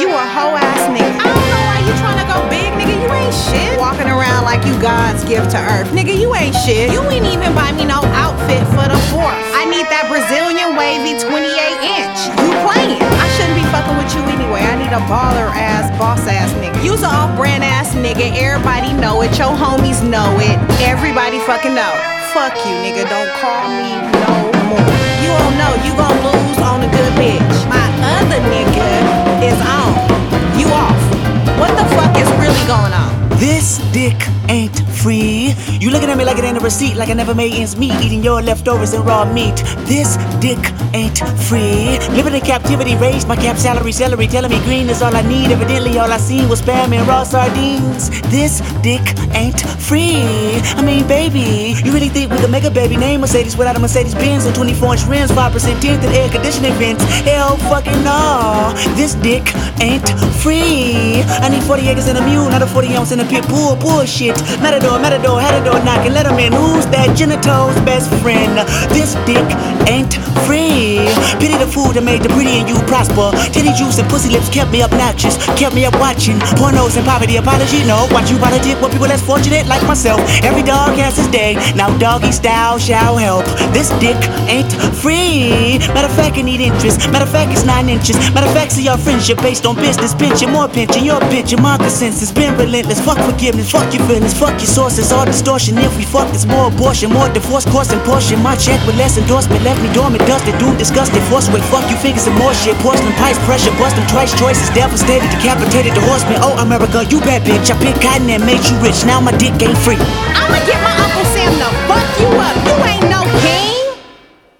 You a hoe ass nigga. I don't know why you tryna go big, nigga. You ain't shit. Walking around like you God's gift to earth. Nigga, you ain't shit. You ain't even buy me no outfit for the fourth. I need that Brazilian wavy 28 inch. You playing. I shouldn't be fucking with you anyway. I need a baller ass, boss ass nigga. You's a off brand ass nigga. Everybody know it. Your homies know it. Everybody fucking know. Fuck you, nigga. Don't call me no This dick ain't free. You looking at me like it ain't a receipt, like I never made ends meet, eating your leftovers and raw meat. This dick ain't free. Living in captivity, raised my cap salary, celery, telling me green is all I need. Evidently, all I seen was spam and raw sardines. This dick ain't free. I mean, baby, you really think we could make a baby name Mercedes without a Mercedes Benz and 24 inch rims, 5% tint and air conditioning vents? Hell fucking no. This dick ain't free. I need 40 acres and a mule, not a 40 ounce in a pit bull. Bullshit. Matador, matador, door knocking. Let him in. Who's that? Genitals best friend. This dick ain't free. Pity the food that made the pretty and you prosper. Titty juice and pussy lips kept me obnoxious. Kept me up watching pornos and poverty. Apology, no. Watch you politic with people less fortunate like myself. Every dog has his day. Now doggy style shall help. This dick ain't free. Matter of fact, I need interest. Matter of fact, it's nine inches. Matter of fact, see your friendship based on business. Pinching more pinching. Your bitch, my consensus. Been relentless. Fuck forgiveness. Fuck your feelings. Fuck your sources. All distortion. If we fuck, it's more abortion. More divorce, course, and portion. My check with less endorsement. Left me dormant. Dusted. Doom disgusted. Force weight. Fuck you fingers and more shit. Porcelain pipes. Pressure. Bust them twice. Choices. Devastated. Decapitated. The horseman. Oh, America, you bad bitch. I picked cotton and made you rich. Now my dick ain't free. I'ma get my